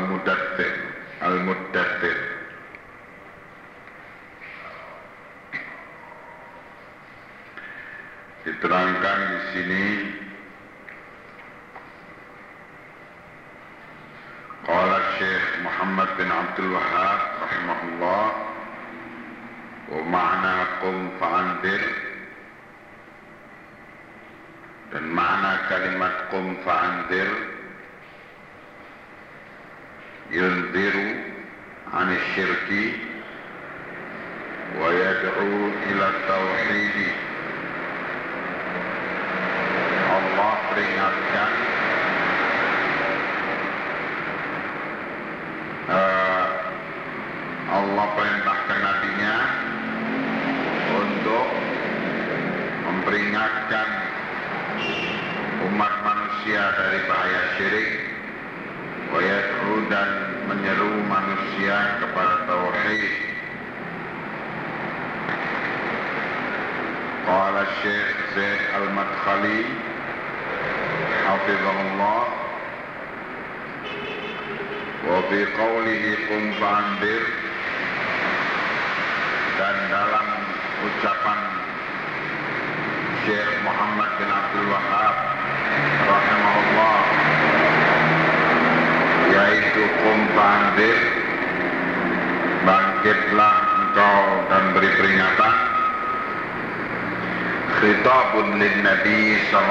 surat Al-Mudaththir. Al-Mudaththir. Diterangkan di sini Qala Syekh Muhammad bin Abdul Wahab rahimahullah wa ma'na qum fa'andir dan makna kalimat qum fa'andir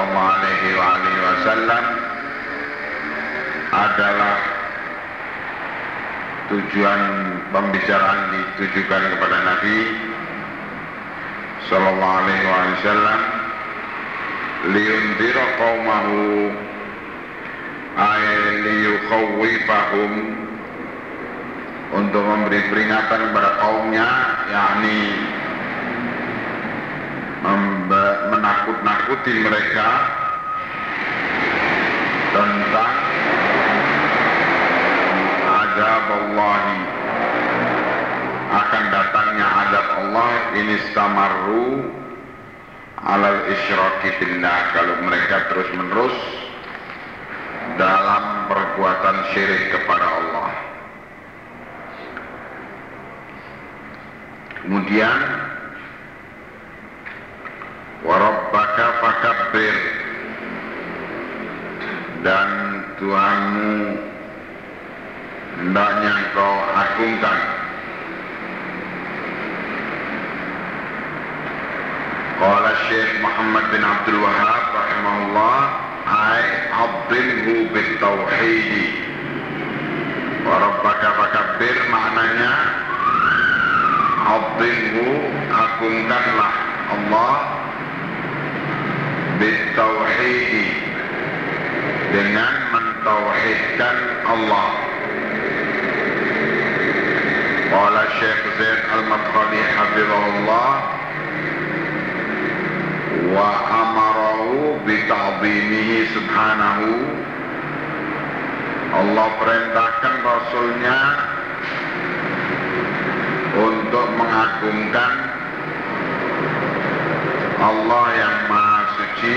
Nabi sallallahu alaihi wasallam adalah tujuan pembicaraan ditujukan kepada Nabi sallallahu alaihi wasallam liyundira qaumahu ay liyukhawwifahum untuk memberi peringatan kepada kaumnya yakni menakut-nakuti mereka tentang azab Allah. Akan datangnya azab Allah ini samaru alal isyraki billah. Kalau mereka terus menerus dalam perbuatan syirik kepada Allah. Kemudian warabbaka fakabbir dan Tuhanmu hendaknya engkau agungkan. Qala Syekh Muhammad bin Abdul Wahab rahimahullah ay abdilhu bitauhidi wa rabbaka fakabbir maknanya abdilhu agungkanlah Allah bitauhidi. Dengan mentauhidkan Allah. Qala Syekh Zaid Al-Madkhali hafizahullah wa amarahu bita'zimihi subhanahu. Allah perintahkan Rasulnya untuk mengagungkan Allah yang maha suci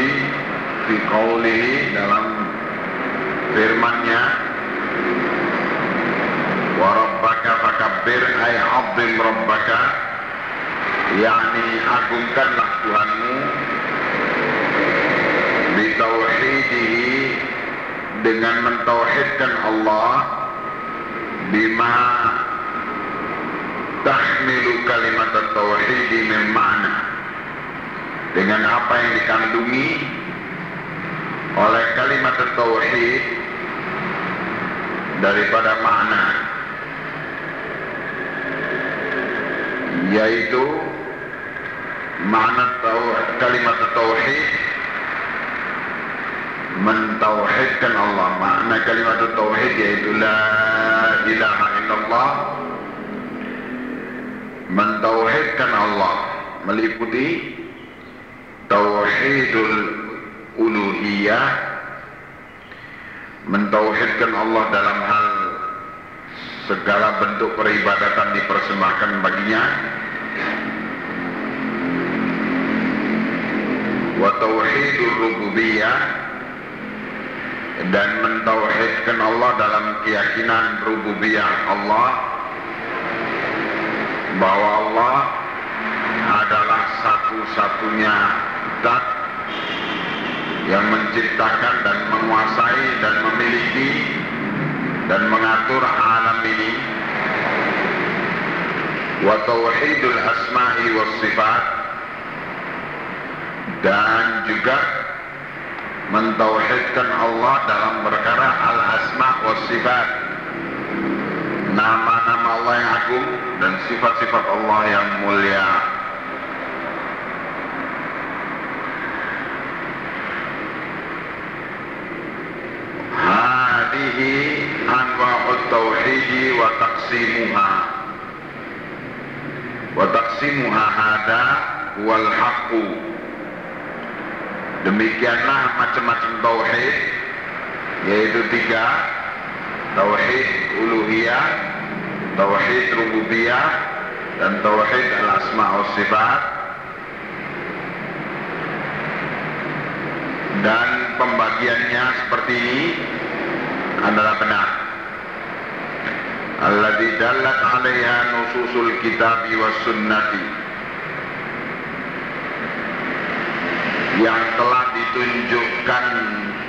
fi qawlihi dalam firman-Nya. Wa rabbaka fakabbir ay 'azzim rabbaka. Yakni agungkanlah Tuhanmu bitauhidihi dengan mentauhidkan Allah bima tahmilu kalimat tauhidi min dengan apa yang dikandungi oleh kalimat tauhid daripada makna yaitu makna tauhid, kalimat tauhid mentauhidkan Allah. Makna kalimat tauhid yaitu la ilaha illallah mentauhidkan Allah meliputi tauhidul uluhiyah. Mentauhidkan Allah dalam hal segala bentuk peribadatan dipersembahkan baginya. Wa tauhidur rububiyah. Dan mentauhidkan Allah dalam keyakinan rububiyah Allah. Bahwa Allah adalah satu-satunya zat yang menciptakan dan menguasai dan memiliki dan mengatur alam ini. Wa tauhidul asma'i was sifat. Dan juga mentauhidkan Allah dalam perkara al-asma was sifat. Nama-nama Allah yang agung dan sifat-sifat Allah yang mulia hadihi anwa'ut tauhidi wa taqsimuha. Wa taqsimuha hada wal haqqu. Demikianlah macam-macam tauhid yaitu tiga. Tauhid uluhiyah tauhid rububiyah dan tauhid al-asma wa sifat. Dan pembagiannya seperti ini adalah benar alladzi dallat 'alaiha nususul kitabi was sunnati yang telah ditunjukkan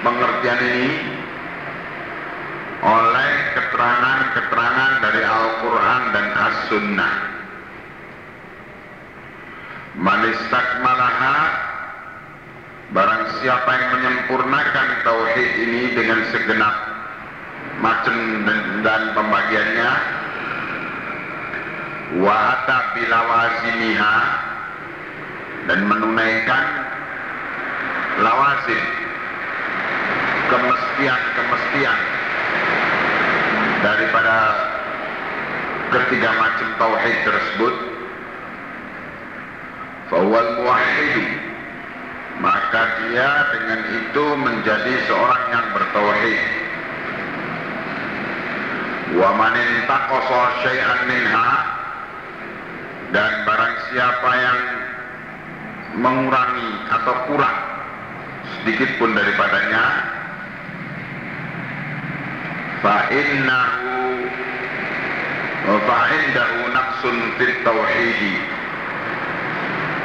pengertian ini oleh keterangan-keterangan dari Al-Quran dan As-Sunnah. Manistakmalaha Barang siapa yang menyempurnakan Tauhid ini dengan segenap macam dan, pembagiannya Wa'ata bilawazimiha Dan menunaikan lawazim Kemestian-kemestian daripada ketiga macam tauhid tersebut fawal muwahhidu maka dia dengan itu menjadi seorang yang bertauhid. Wa man intaqasa syai'an minha dan barang siapa yang mengurangi atau kurang sedikit pun daripadanya fa'innahu fa'indahu naqsun fit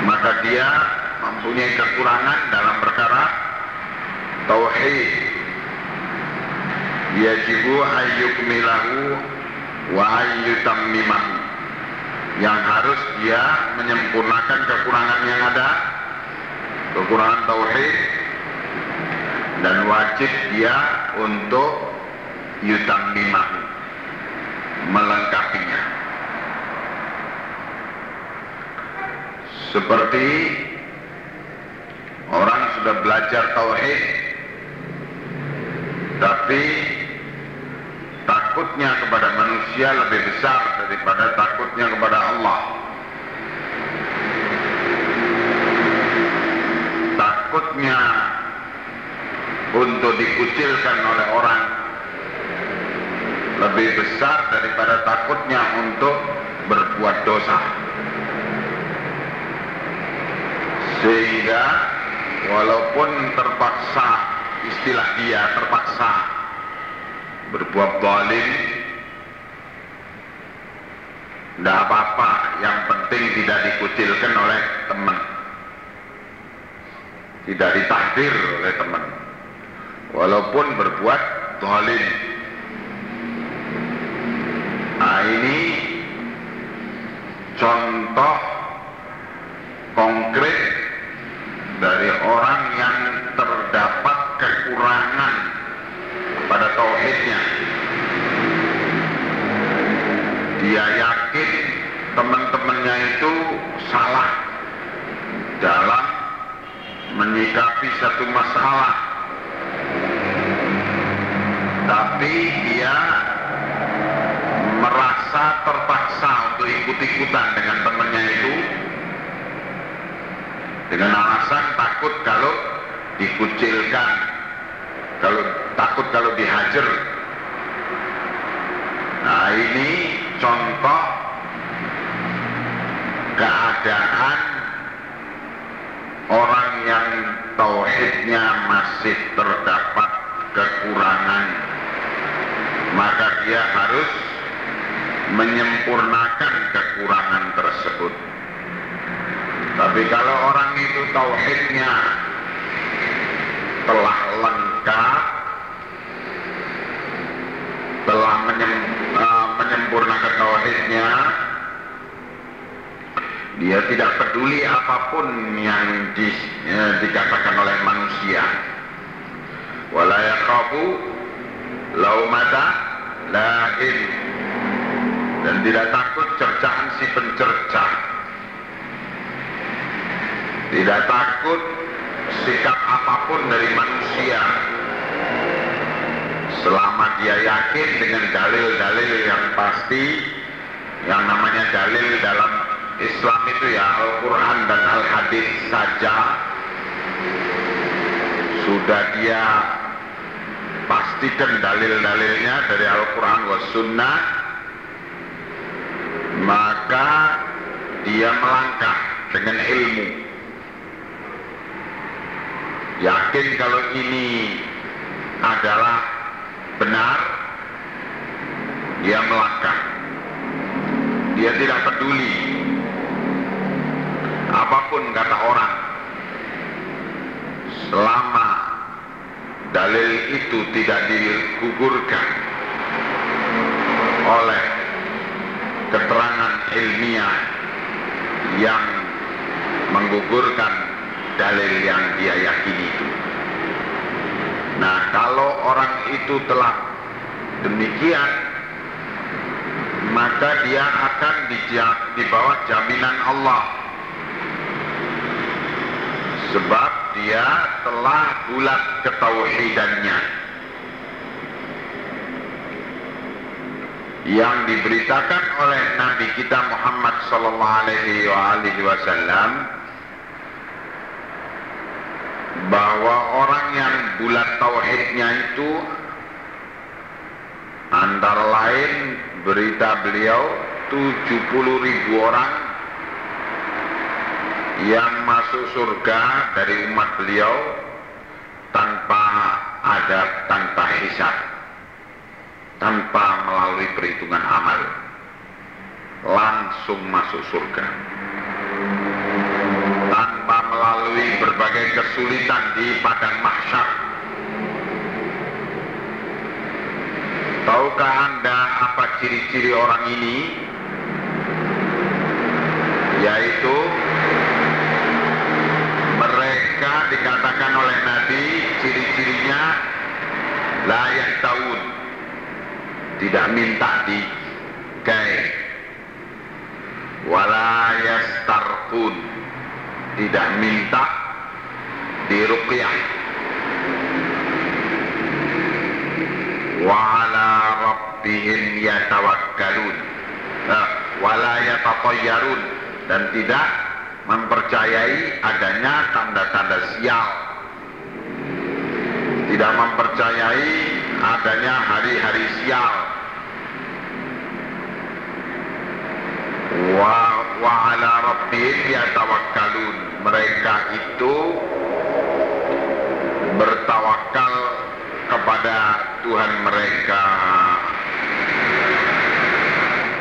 maka dia mempunyai kekurangan dalam perkara tauhid. Yajibu ayyukmilahu wa ayyutammimahu yang harus dia menyempurnakan kekurangan yang ada kekurangan tauhid dan wajib dia untuk yutammimahu melengkapinya. Seperti sudah belajar tauhid tapi takutnya kepada manusia lebih besar daripada takutnya kepada Allah. Takutnya untuk dikucilkan oleh orang lebih besar daripada takutnya untuk berbuat dosa. Sehingga walaupun terpaksa istilah dia terpaksa. Berbuat zalim tidak apa-apa. Yang penting tidak dikucilkan oleh teman. Tidak ditakdir oleh teman. Walaupun berbuat zalim nah ini contoh konkret dari orang yang terdapat kekurangan pada tauhidnya. Dia yakin teman-temannya itu salah dalam menyikapi satu masalah. Tapi dia merasa terpaksa untuk ikut-ikutan dengan temannya itu dengan alasan takut kalau dikucilkan kalau takut kalau dihajar nah ini contoh keadaan orang yang tauhidnya masih terdapat kekurangan, maka dia harus menyempurnakan kekurangan tersebut. Tapi kalau orang itu tauhidnya telah lengkap, telah menyem, uh, menyempurnakan tauhidnya, dia tidak peduli apa pun yang di, ya, dikatakan oleh manusia. Wala yakhafu laumata lain dan tidak takut cercaan si pencerca. Tidak takut sikap apa pun dari manusia. Selama dia yakin dengan dalil-dalil yang pasti, yang namanya dalil dalam Islam itu ya Al-Quran dan Al-Hadis saja, sudah dia pastikan dalil-dalilnya dari Al-Quran wa Sunnah, maka dia melangkah dengan ilmu. Yakin kalau ini adalah benar, dia melangkah. Dia tidak peduli apa pun kata orang. Selama dalil itu tidak digugurkan oleh keterangan ilmiah yang menggugurkan dalil yang dia yakini itu. Nah, kalau orang itu telah demikian, maka dia akan di bawah jaminan Allah. Sebab dia telah bulat ketauhidannya. Yang diberitakan oleh Nabi kita Muhammad wasallam bahwa orang yang bulat tauhidnya itu antara lain berita beliau 70 ribu orang yang masuk surga dari umat beliau tanpa ada tanpa hisab tanpa melalui perhitungan amal langsung masuk surga melalui berbagai kesulitan di padang mahsyar. Tahukah anda apa ciri-ciri orang ini? Yaitu mereka dikatakan oleh Nabi ciri-cirinya layak tahun tidak minta di kai walayas tarkun tidak minta di ruqyah wa ala rabbihim yatawakkalun. Nah, wala yatatayyarun. Dan tidak mempercayai adanya tanda-tanda sial. Tidak mempercayai adanya hari-hari sial wa wa ala rabbihim yatawakkalun. Mereka itu bertawakal kepada Tuhan mereka.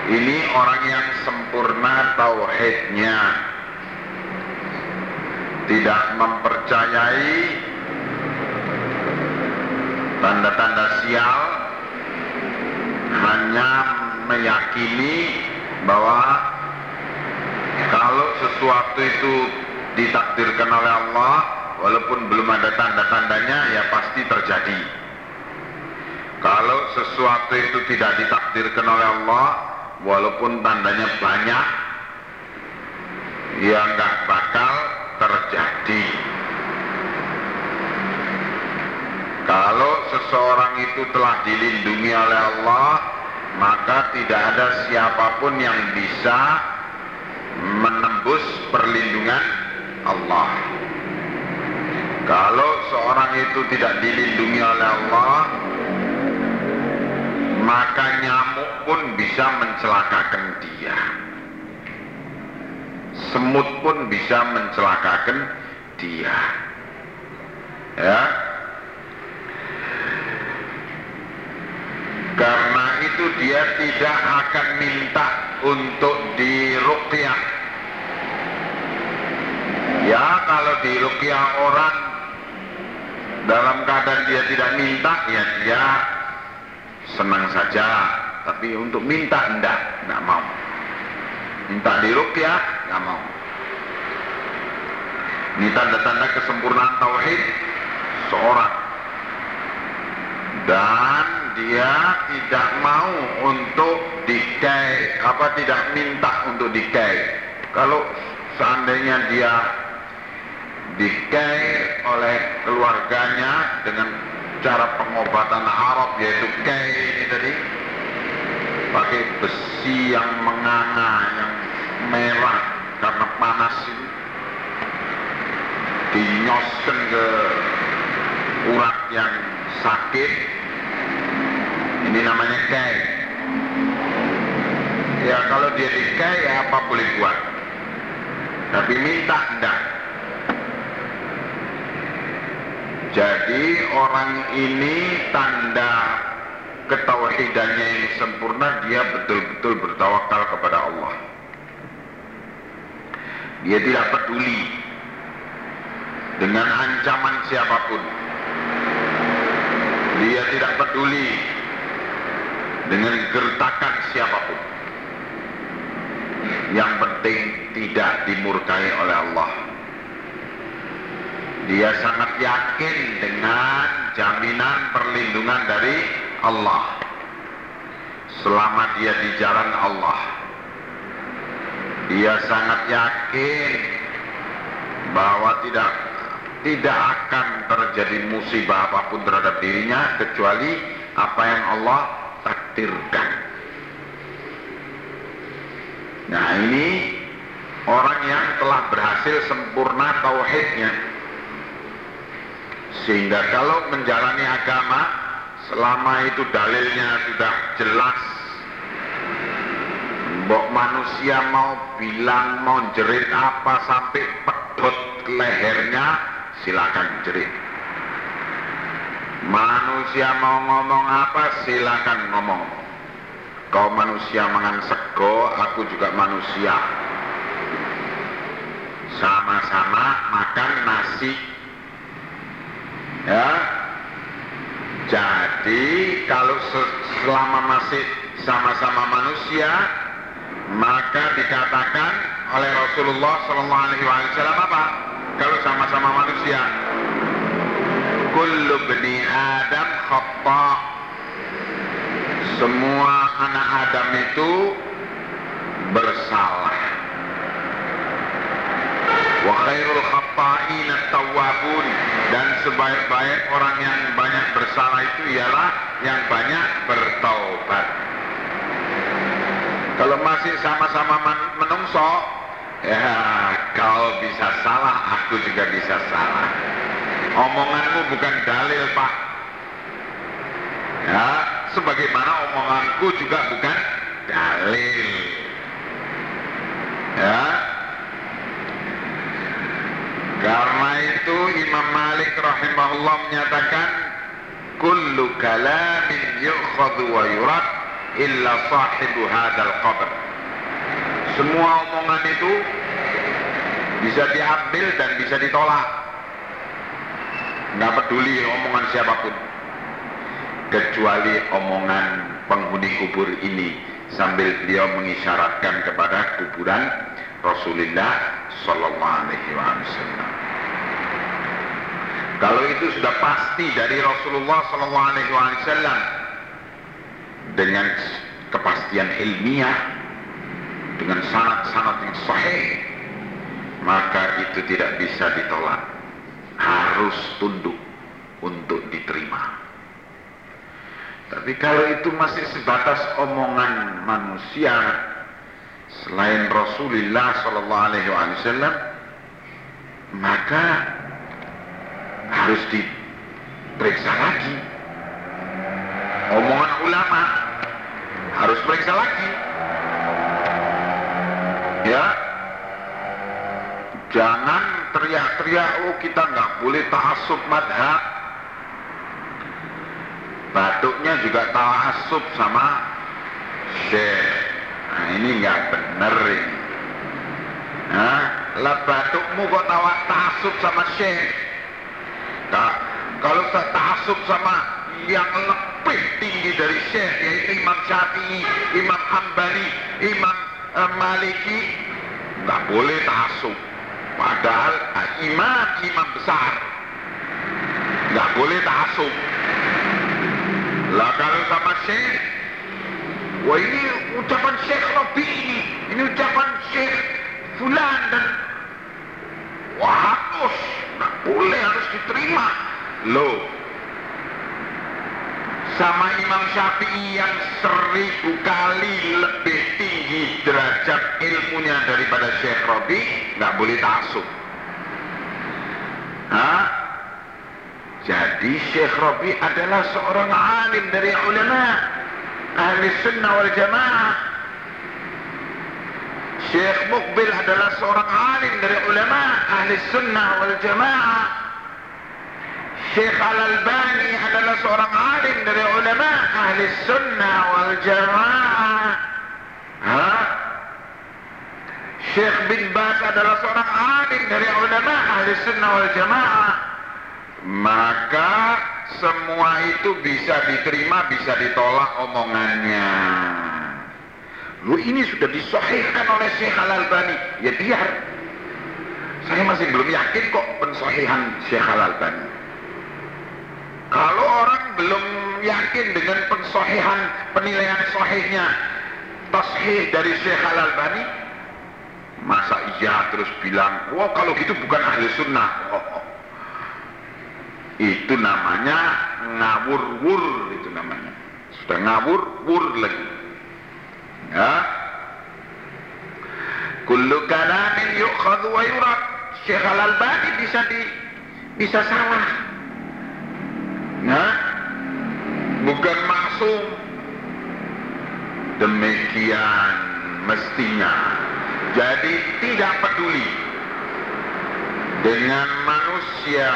Ini orang yang sempurna tauhidnya. Tidak mempercayai tanda-tanda sial. Hanya meyakini bahwa kalau sesuatu itu ditakdirkan oleh Allah walaupun belum ada tanda-tandanya ya pasti terjadi. Kalau sesuatu itu tidak ditakdirkan oleh Allah walaupun tandanya banyak ya nggak bakal terjadi. Kalau seseorang itu telah dilindungi oleh Allah maka tidak ada siapa pun yang bisa menembus perlindungan Allah. Kalau seorang itu tidak dilindungi oleh Allah maka nyamuk pun bisa mencelakakan dia. Semut pun bisa mencelakakan dia. Ya Karena itu dia tidak akan minta untuk diruqyah. Ya kalau diruqyah orang dalam keadaan dia tidak minta ya dia senang saja. Tapi untuk minta enggak enggak mau. Minta diruqyah enggak mau. Ini tanda-tanda kesempurnaan tauhid seorang. Dan dia tidak mau untuk dikai apa tidak minta untuk dikai kalau seandainya dia dikai oleh keluarganya dengan cara pengobatan Arab yaitu kai ini tadi pakai besi yang menganga yang merah karena panas ini dinyoskan ke urat yang sakit ini namanya kai ya kalau dia dikai ya apa boleh buat? Tapi minta enggak. Jadi orang ini tanda ketauhidannya yang sempurna dia betul-betul bertawakal kepada Allah. Dia tidak peduli dengan ancaman siapa pun. Dia tidak peduli dengan gertakan siapa pun. Yang penting tidak dimurkai oleh Allah. Dia sangat yakin dengan jaminan perlindungan dari Allah. Selama dia di jalan Allah dia sangat yakin bahwa tidak tidak akan terjadi musibah apa pun terhadap dirinya kecuali apa yang Allah takdirkan. Nah ini orang yang telah berhasil sempurna tauhidnya. Sehingga kalau menjalani agama selama itu dalilnya sudah jelas Mbok manusia mau bilang mau jerit apa sampai pedot lehernya silakan jerit. Manusia mau ngomong apa silakan ngomong. Kau manusia mangan sego, aku juga manusia. Sama-sama makan nasi. Ya. Jadi kalau selama masih sama-sama manusia, maka dikatakan oleh Rasulullah Sallallahu Alaihi Wasallam apa? Kalau sama-sama manusia, kullu bni Adam khata. Semua anak Adam itu bersalah. Wa khairul khata'in tawwabun dan sebaik-baik orang yang banyak bersalah itu ialah yang banyak bertaubat. Kalau masih sama-sama menungso, ya kau bisa salah, aku juga bisa salah. Omonganmu bukan dalil, Pak. Ya, sebagaimana omonganku juga bukan dalil. Ya. Karena itu Imam Malik rahimahullah menyatakan kullu kalamin yu'khadhu wa yurad illa sahibu hadal qabr. Semua omongan itu bisa diambil dan bisa ditolak. Nggak peduli omongan siapa pun. Kecuali omongan penghuni kubur ini sambil beliau mengisyaratkan kepada kuburan Rasulullah Sallallahu Alaihi Wasallam. Kalau itu sudah pasti dari Rasulullah Sallallahu Alaihi Wasallam dengan kepastian ilmiah, dengan sanat-sanat yang sahih, maka itu tidak bisa ditolak. Harus tunduk untuk diterima. Tapi kalau itu masih sebatas omongan manusia selain Rasulullah Sallallahu Alaihi Wasallam, maka harus diperiksa lagi. Omongan ulama harus periksa lagi. Ya, jangan teriak-teriak, oh kita nggak boleh ta'asub madhab. batuknya juga ta'assub sama syekh. Nah ini nggak bener ini. Nah, lah batukmu kok tawa ta'assub sama syekh? Nah, kalau ta'assub sama yang lebih tinggi dari syekh yaitu Imam Syafi'i, Imam Hambali, Imam uh, Maliki nggak boleh ta'assub padahal uh, imam imam besar. Nggak boleh ta'assub lah kalau sama Syekh, wah ini ucapan Syekh Robi ini, ini ucapan Syekh Fulan dan wah harus, nggak boleh harus diterima. Loh, sama Imam Syafi'i yang seribu kali lebih tinggi derajat ilmunya daripada Syekh Robi, nggak boleh tasuk. Hah? Jadi Syekh Rabi adalah seorang alim dari ulama ahli sunnah wal jamaah. Syekh Mukbil adalah seorang alim dari ulama ahli sunnah wal jamaah. Syekh Al-Albani adalah seorang alim dari ulama ahli sunnah wal jamaah. Syekh bin Bas adalah seorang alim dari ulama ahli sunnah wal jamaah maka semua itu bisa diterima, bisa ditolak omongannya. Lu ini sudah disohhikan oleh Syekh Al-Albani. Ya biar. Saya masih belum yakin kok pensohihan Syekh Al-Albani. Kalau orang belum yakin dengan pensohihan, penilaian sohihnya, tashih dari Syekh Al-Albani, masa iya terus bilang, wah kalau gitu bukan ahli sunnah. Oh, oh. Itu namanya ngawur-wur itu namanya. Sudah ngawur-wur lagi. Ya. Kullu kalamin yukhadhu wa yurad. Syekh Al-Albani bisa di bisa salah ya bukan maksum. Demikian mestinya. Jadi tidak peduli dengan manusia.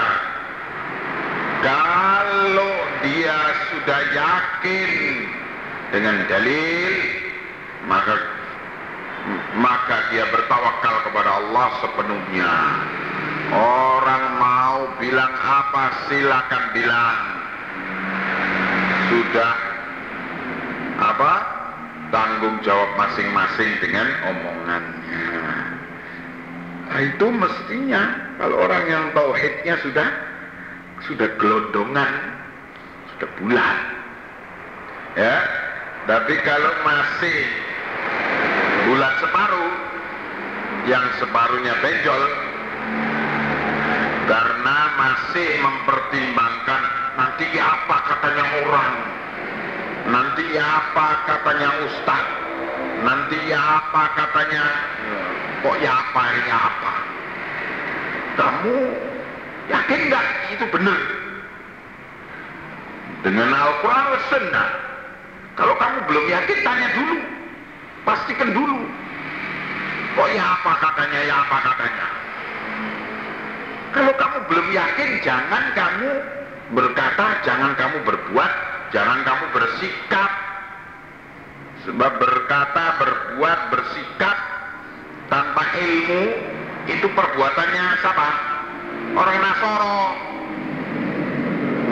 Kalau dia sudah yakin dengan dalil maka maka dia bertawakal kepada Allah sepenuhnya. Orang mau bilang apa silakan bilang sudah apa tanggung jawab masing-masing dengan omongannya nah, itu mestinya kalau orang yang tauhidnya sudah sudah gelondongan, sudah bulat. Ya, tapi kalau masih bulat separuh, yang separuhnya benjol, karena masih mempertimbangkan nanti apa katanya orang, nanti apa katanya ustaz, nanti apa katanya, kok ya apa ini apa. Kamu Yakin nggak itu benar? Dengan Al-Quran Sunnah. Kalau kamu belum yakin, tanya dulu. Pastikan dulu. Kok ya apa katanya, ya apa katanya. Kalau kamu belum yakin, jangan kamu berkata, jangan kamu berbuat, jangan kamu bersikap. Sebab berkata, berbuat, bersikap tanpa ilmu, itu perbuatannya siapa? orang Nasoro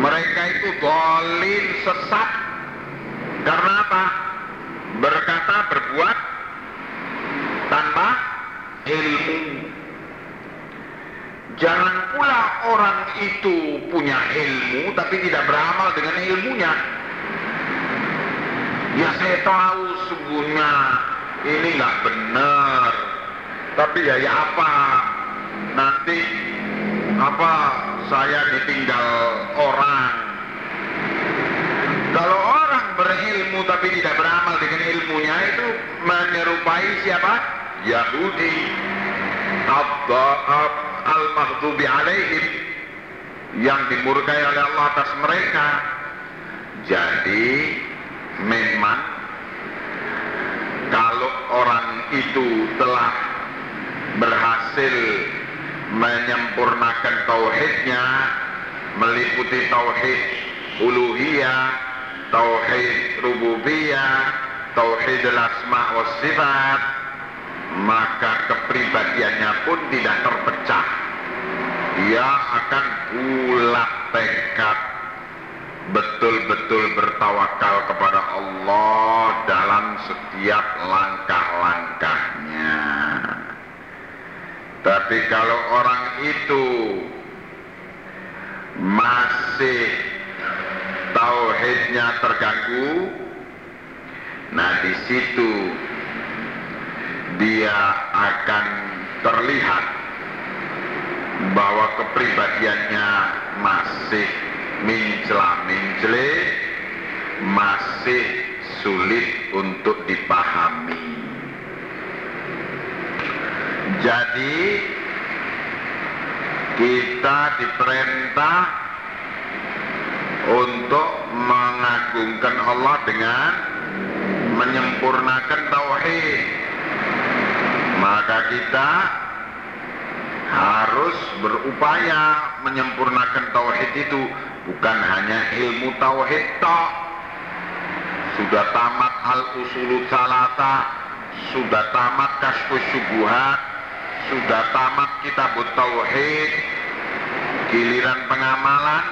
mereka itu dolin sesat karena apa? berkata berbuat tanpa ilmu jangan pula orang itu punya ilmu tapi tidak beramal dengan ilmunya. Ya saya tahu sungguhnya ini nggak benar. Tapi ya ya apa? Nanti apa saya ditinggal orang. Kalau orang berilmu tapi tidak beramal dengan ilmunya itu menyerupai siapa? Yahudi al-maghdubi alaihim yang dimurkai oleh Allah atas mereka jadi memang kalau orang itu telah berhasil menyempurnakan tauhidnya meliputi tauhid uluhiyah tauhid rububiyah, tauhid asma wa sifat, maka kepribadiannya pun tidak terpecah. Dia akan bulat tekad betul-betul bertawakal kepada Allah dalam setiap langkah-langkahnya. Tapi kalau orang itu masih tauhidnya terganggu, nah di situ dia akan terlihat bahwa kepribadiannya masih mincela mincle masih sulit untuk dipahami. Jadi kita diperintah untuk mengagungkan Allah dengan menyempurnakan tauhid. Maka kita harus berupaya menyempurnakan tauhid itu bukan hanya ilmu tauhid tok. Sudah tamat al usulut salata, sudah tamat kasfus syubuhat, sudah tamat kitab tauhid, giliran pengamalan,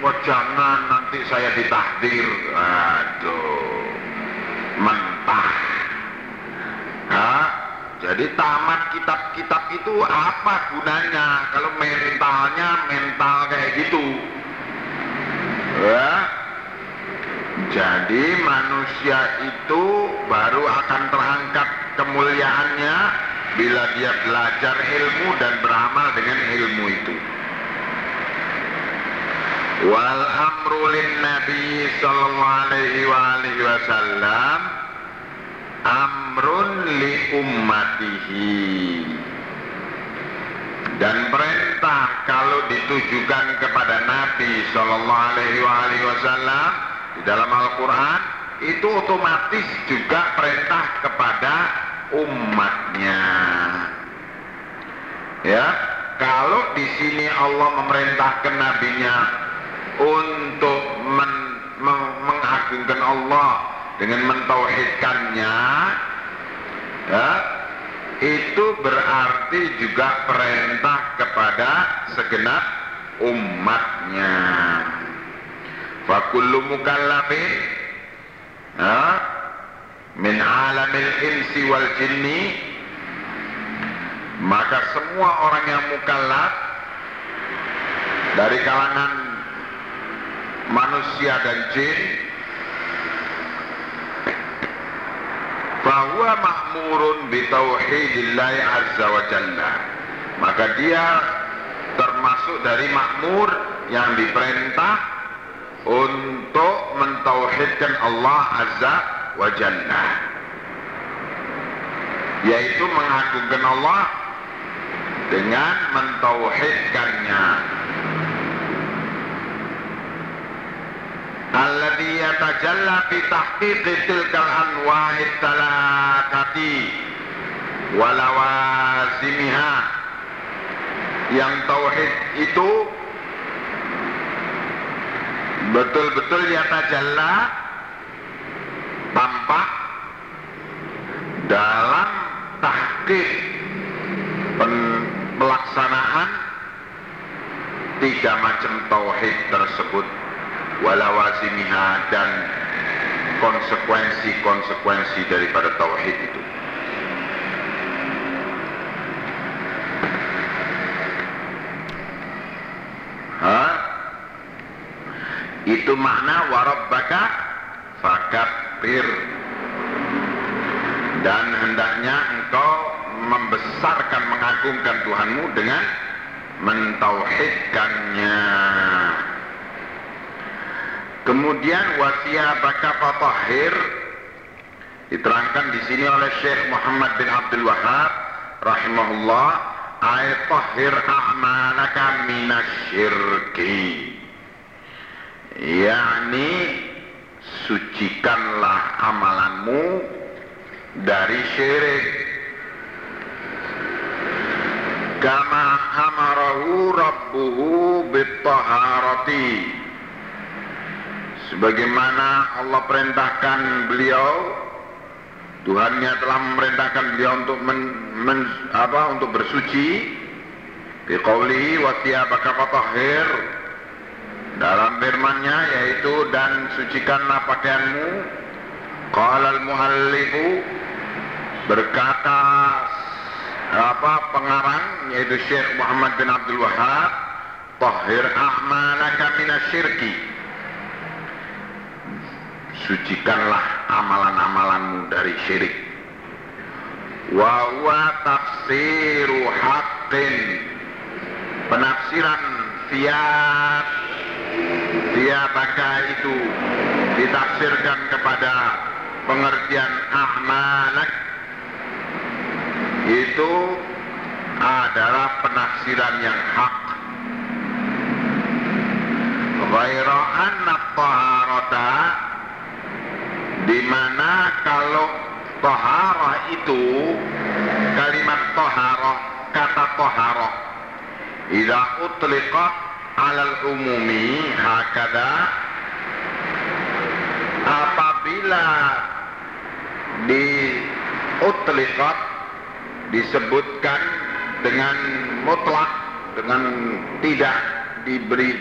wah jangan nanti saya ditahdir. Aduh, mentah. Jadi tamat kitab-kitab itu apa gunanya kalau mentalnya mental kayak gitu? Ya. Jadi manusia itu baru akan terangkat kemuliaannya bila dia belajar ilmu dan beramal dengan ilmu itu. Wal amru lin Nabi sallallahu alaihi wasallam amrun li ummatihi dan perintah kalau ditujukan kepada Nabi Shallallahu Alaihi Wasallam di dalam Al-Quran itu otomatis juga perintah kepada umatnya. Ya, kalau di sini Allah memerintahkan nabinya untuk men, meng, mengagungkan Allah dengan mentauhidkannya, ya, itu berarti juga perintah kepada segenap umatnya. Fakullu mukallafin ya, min alamil insi wal jinni maka semua orang yang mukallaf dari kalangan manusia dan jin bahwa makmurun bitauhidillahi azza wa jalla. Maka dia termasuk dari makmur yang diperintah untuk mentauhidkan Allah azza wa jalla. Yaitu mengagungkan Allah dengan mentauhidkannya alladhi yatajalla fi tahqiqi tilkal anwa'it talakati walawazimiha yang tauhid itu betul-betul yatajalla tampak dalam tahqiq pelaksanaan tiga macam tauhid tersebut walawazimiha dan konsekuensi-konsekuensi daripada tauhid itu. Hah? Itu makna warabbaka fakabir. Dan hendaknya engkau membesarkan, mengagungkan Tuhanmu dengan mentauhidkannya. Kemudian wasiyabaka fatahhir diterangkan di sini oleh Syekh Muhammad bin Abdul Wahab rahimahullah ayat tahhir a'malaka minasyirki yakni sucikanlah amalanmu dari syirik. Kama amarahu rabbuhu bitaharati sebagaimana Allah perintahkan beliau Tuhannya telah memerintahkan beliau untuk men, men, apa untuk bersuci. Biqaulihi wa thiyabaka fatahhir. Dalam firman-Nya yaitu dan sucikanlah pakaianmu. Qala al-muhallifu berkata apa pengarang yaitu Syekh Muhammad bin Abdul Wahab tahhir a'malaka minasyirki sucikanlah amalan-amalanmu dari syirik. Wa huwa tafsiru haqqin. Penafsiran fiat. Fiataka itu ditafsirkan kepada pengertian ahmanak itu adalah penafsiran yang hak. Ghaira anna taharata di mana kalau toharah itu kalimat toharah kata toharah idza utliqat alal umumi hakada apabila di utliqat disebutkan dengan mutlak dengan tidak diberi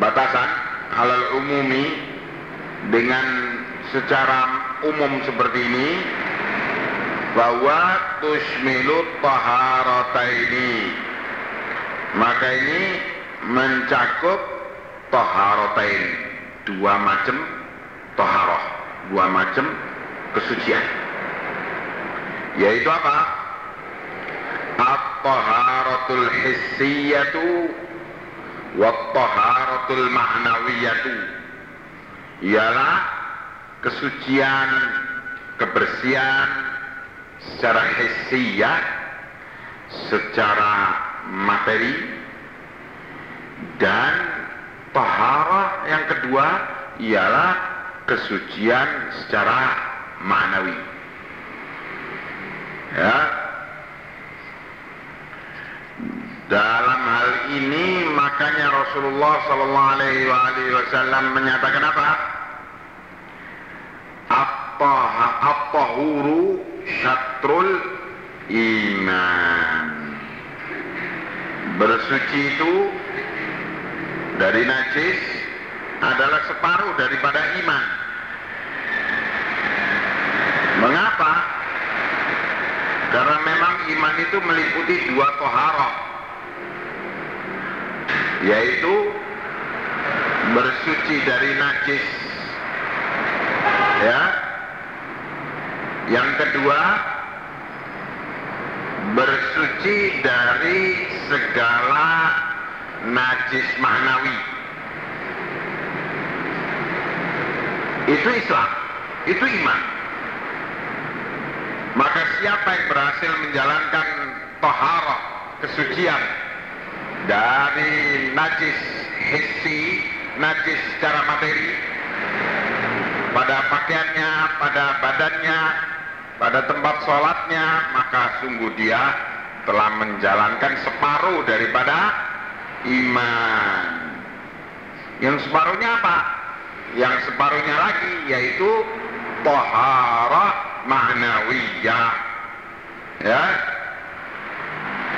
batasan alal umumi dengan secara umum seperti ini bahwa tusmilu taharataini maka ini mencakup taharatain. Dua macam taharah dua macam kesucian. Yaitu apa? At-taharatul hissiyatu wa taharatul ma'nawiyatu ialah kesucian kebersihan secara hissiyah secara materi dan taharah yang kedua ialah kesucian secara maknawi ya dalam hal ini makanya Rasulullah Sallallahu Alaihi Wasallam menyatakan apa? At-tahuru syatrul iman. Bersuci itu dari najis adalah separuh daripada iman. Mengapa? Karena memang iman itu meliputi dua toharoh yaitu bersuci dari najis ya yang kedua bersuci dari segala najis mahnawi itu Islam itu iman. Maka siapa yang berhasil menjalankan toharoh kesucian dari najis hissi, najis secara materi pada pakaiannya, pada badannya, pada tempat sholatnya, maka sungguh dia telah menjalankan separuh daripada iman. Yang separuhnya apa? Yang separuhnya lagi yaitu tohara ma'nawiyah. Ya,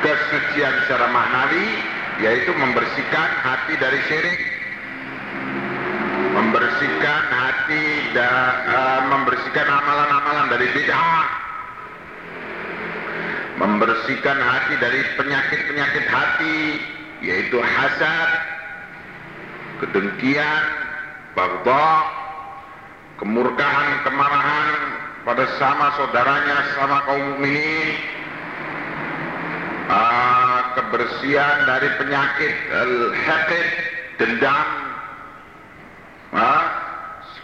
kesucian secara maknawi yaitu membersihkan hati dari syirik dan uh, membersihkan amalan-amalan dari bid'ah. Membersihkan hati dari penyakit-penyakit hati yaitu hasad kedengkian bagda kemurkaan kemarahan pada sama saudaranya sama kaum mukminin. Uh, kebersihan dari penyakit al-haqid, dendam. Uh,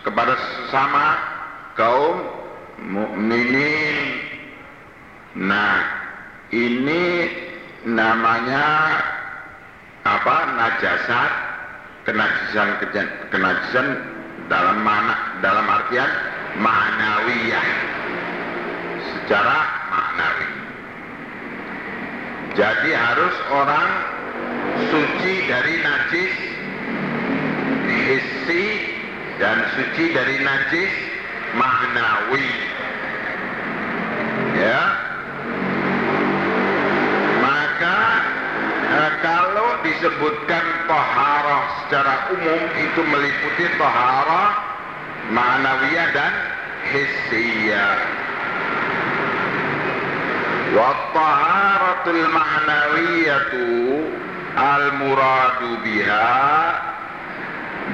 kepada sesama kaum mukminin. Nah, ini namanya apa? Najasat, kenajisan kenajisan dalam mana dalam artian ma'nawiyah secara maknawi. Jadi harus orang suci dari najis hissi dan suci dari najis ma'nawi ya. Maka eh, kalau disebutkan toharah secara umum itu meliputi toharah ma'nawiyah dan hissiyah. Wa taharatul ma'nawiyatu al muradu biha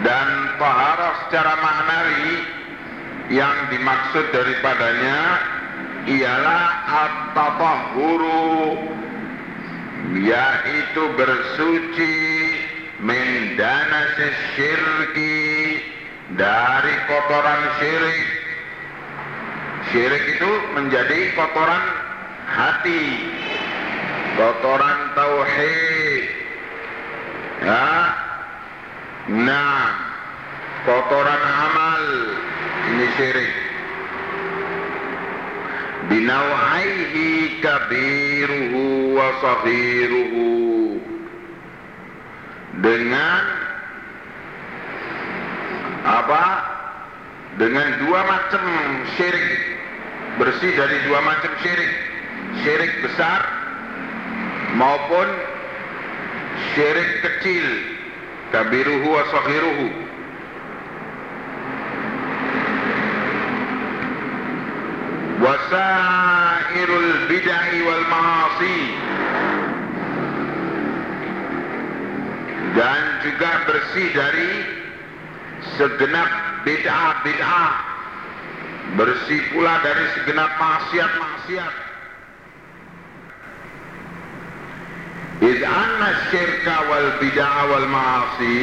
dan taharah secara maknawi yang dimaksud daripadanya ialah at-tatahhuru yaitu bersuci min danasis syirki dari kotoran syirik. Syirik itu menjadi kotoran hati kotoran tauhid. Ya nah kotoran amal. Ini syirik. Binawaihi kabiruhu wa sahiruhu. Dengan apa? Dengan dua macam syirik. Bersih dari dua macam syirik. Syirik besar maupun syirik kecil kabiruhu wa sahiruhu wasairul bid'ah wal ma'asi. Dan juga bersih dari segenap bid'ah bid'ah bersih pula dari segenap maksiat Iz anna syirka wal bid'ah wal ma'asi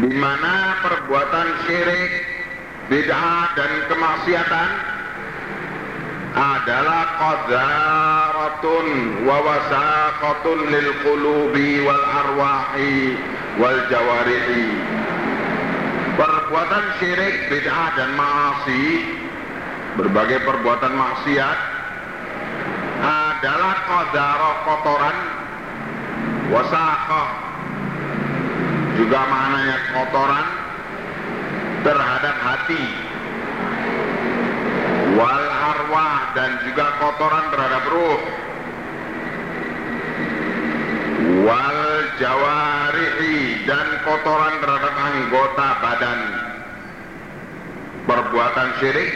di mana perbuatan syirik, bid'ah dan kemaksiatan adalah qadaratun wa wasaqatun lil qulubi wal arwahi wal jawarihi. Perbuatan syirik, bid'ah dan maasi, berbagai perbuatan maksiat adalah qadara kotoran. Wasaqah juga maknanya kotoran terhadap hati. Wal arwah dan juga kotoran terhadap ruh. Wal jawarihi dan kotoran terhadap anggota badan. Perbuatan syirik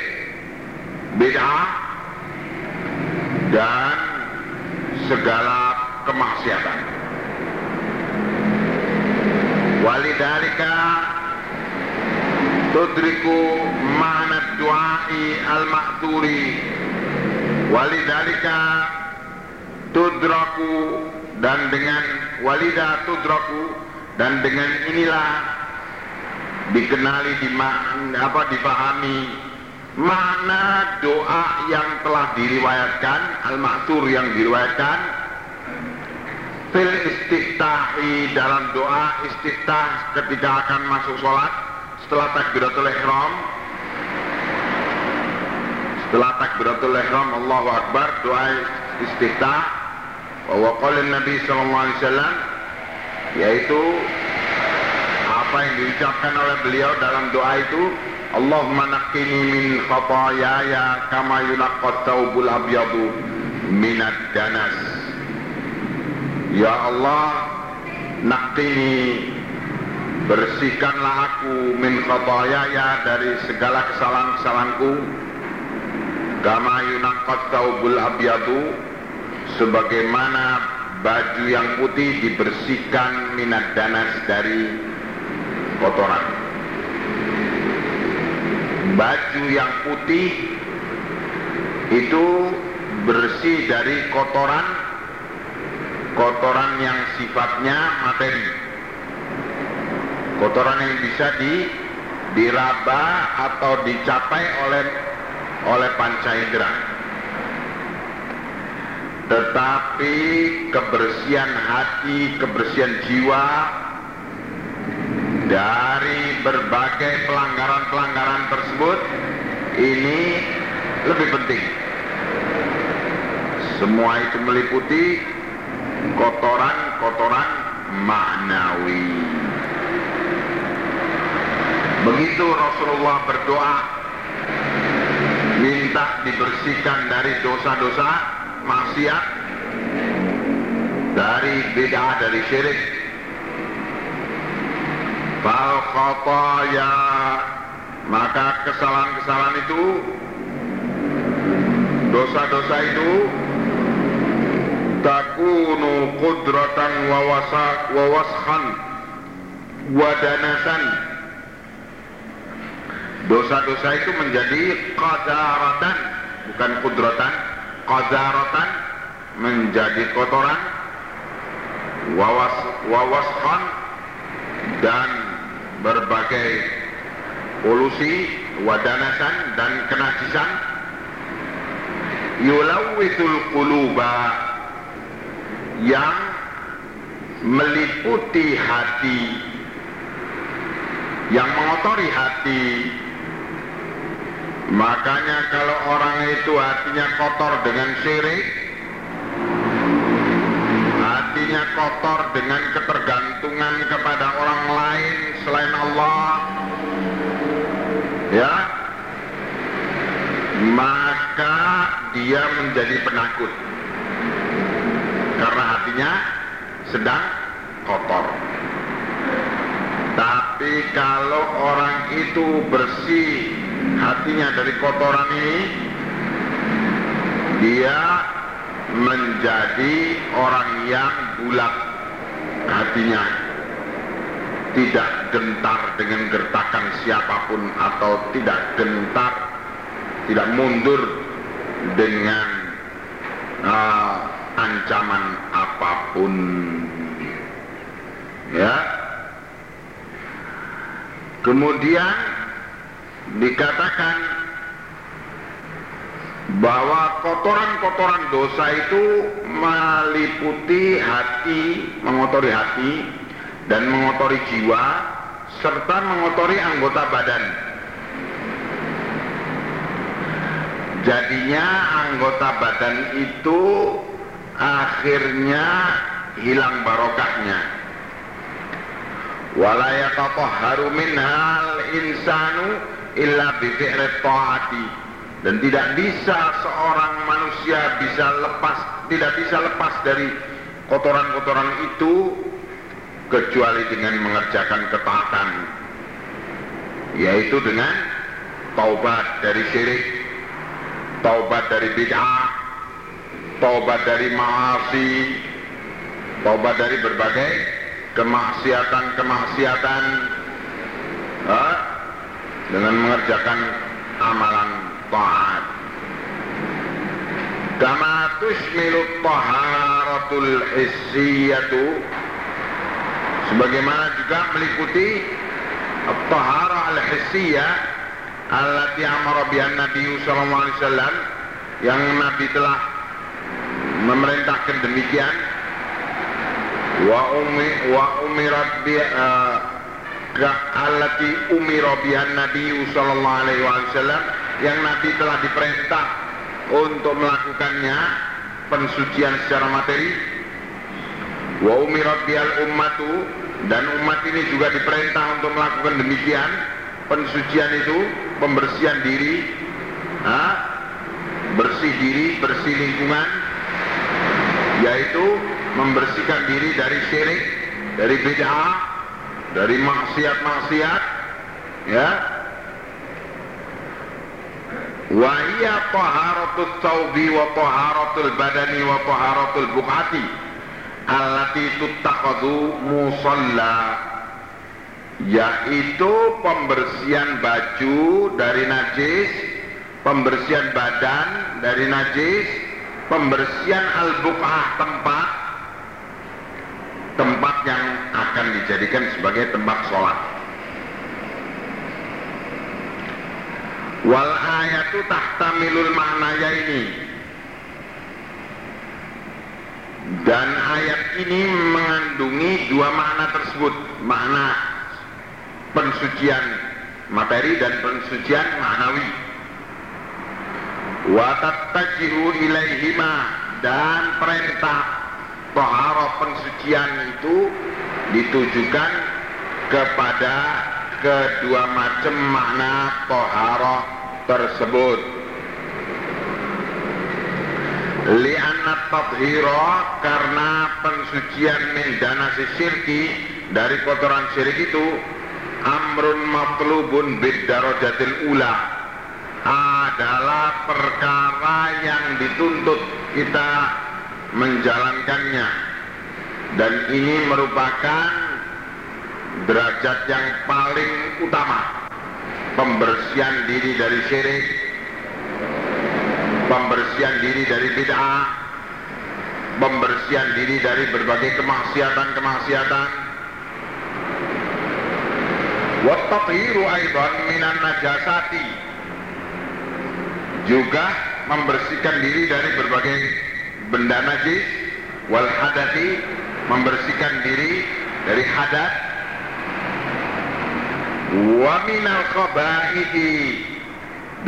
bid'ah dan segala kemaksiatan. Walidalika tudriku makna du'ai al-ma'turi walidalika tudraku dan dengan walida tudraku dan dengan inilah dikenali di apa dipahami makna doa yang telah diriwayatkan al-ma'tur yang diriwayatkan? Fil istiftahi dalam doa istiftah ketika akan masuk sholat setelah takbiratul ihram. Setelah takbiratul ihram Allahu Akbar doa istiftah wa qala Nabi wasallam yaitu apa yang diucapkan oleh beliau dalam doa itu Allahumma naqqini min khataayaya kama yunaqqat thawbul abyadu minad danas Ya Allah Naqqini Bersihkanlah aku Min khatayaya dari segala kesalahan-kesalahanku. Kama yunaqqat thawbul abyadu Sebagaimana baju yang putih dibersihkan minat danas dari kotoran Baju yang putih itu bersih dari kotoran. Kotoran yang sifatnya materi. Kotoran yang bisa di diraba atau dicapai oleh oleh panca indera tetapi kebersihan hati kebersihan jiwa dari berbagai pelanggaran-pelanggaran tersebut ini lebih penting semua itu meliputi kotoran-kotoran maknawi. Begitu Rasulullah berdoa minta dibersihkan dari dosa-dosa maksiat dari bid'ah dari syirik fal khataya maka kesalahan-kesalahan itu dosa-dosa itu takunu qudratan wa wasakhan wa danasan. Dosa-dosa itu menjadi qadaratan bukan kudratan qadaratan menjadi kotoran wawas wawaskan dan berbagai polusi wadanasan dan kenajisan yulawitul quluba yang meliputi hati yang mengotori hati. Makanya kalau orang itu hatinya kotor dengan syirik, hatinya kotor dengan ketergantungan dia menjadi penakut karena hatinya sedang kotor. Tapi kalau orang itu bersih hatinya dari kotoran ini dia menjadi orang yang bulat hatinya tidak gentar dengan gertakan siapa pun atau tidak gentar tidak mundur dengan uh, ancaman apa pun ya kemudian dikatakan bahwa kotoran-kotoran dosa itu meliputi hati, mengotori hati dan mengotori jiwa serta mengotori anggota badan. Jadinya anggota badan itu akhirnya hilang barokahnya. Wala yatahharu minhal insanu illa bifi'li ta'ati dan tidak bisa seorang manusia bisa lepas tidak bisa lepas dari kotoran-kotoran itu kecuali dengan mengerjakan ketaatan yaitu dengan taubat dari syirik taubat dari bid'ah taubat dari maasi taubat dari berbagai kemaksiatan-kemaksiatan dengan mengerjakan amalan taat. Kama tushmilu taharatul hissiyatu sebagaimana juga meliputi tahara al-hissiyah allati amara bihan Nabi sallallahu alaihi wasallam yang Nabi telah memerintahkan demikian. Wa umi wa umirat bi uh, allati umira bihan Nabi sallallahu alaihi wasallam yang Nabi telah diperintah untuk melakukannya pensucian secara materi. Wa umirat bihal ummatu dan umat ini juga diperintah untuk melakukan demikian pensucian itu pembersihan diri. Ha? bersih diri bersih lingkungan. Yaitu membersihkan diri dari syirik dari bid'ah dari maksiat-maksiat ya. Wa hiya taharatul taubi wa taharatul badani wa taharatul bukhati allati tuttakhadhu musalla yaitu pembersihan baju dari najis pembersihan badan dari najis pembersihan al-buqah tempat tempat yang akan dijadikan sebagai tempat sholat. Wal ayatu tahtamilul maknaya ini dan ayat ini mengandungi dua makna tersebut makna pensucian materi dan pensucian maknawi. Wa tattajihu ilaihima dan perintah toharo pensucian itu ditujukan kepada kedua macam makna toharoh tersebut. Li'anna tathira karena pensucian min danasi syirki dari kotoran syirik itu amrun matlubun bid darajatil ula. Adalah perkara yang dituntut kita menjalankannya. Dan ini merupakan derajat yang paling utama. Pembersihan diri dari syirik. Pembersihan diri dari bid'ah. Pembersihan diri dari berbagai kemaksiatan-kemaksiatan wattahiru aidan minan najasati. Juga membersihkan diri dari berbagai benda najis. Wal hadati membersihkan diri dari hadat wa minal khabaithi